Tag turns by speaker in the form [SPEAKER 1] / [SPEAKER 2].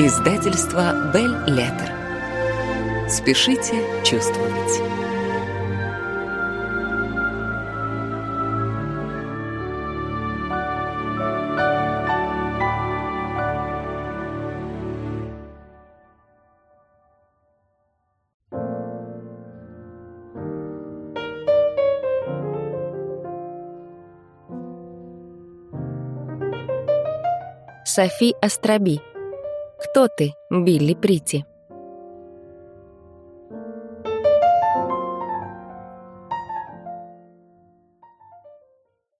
[SPEAKER 1] Издательство Бель Леттер. Спешите чувствовать.
[SPEAKER 2] Софи Остроби. Кто ты, Билли Прити?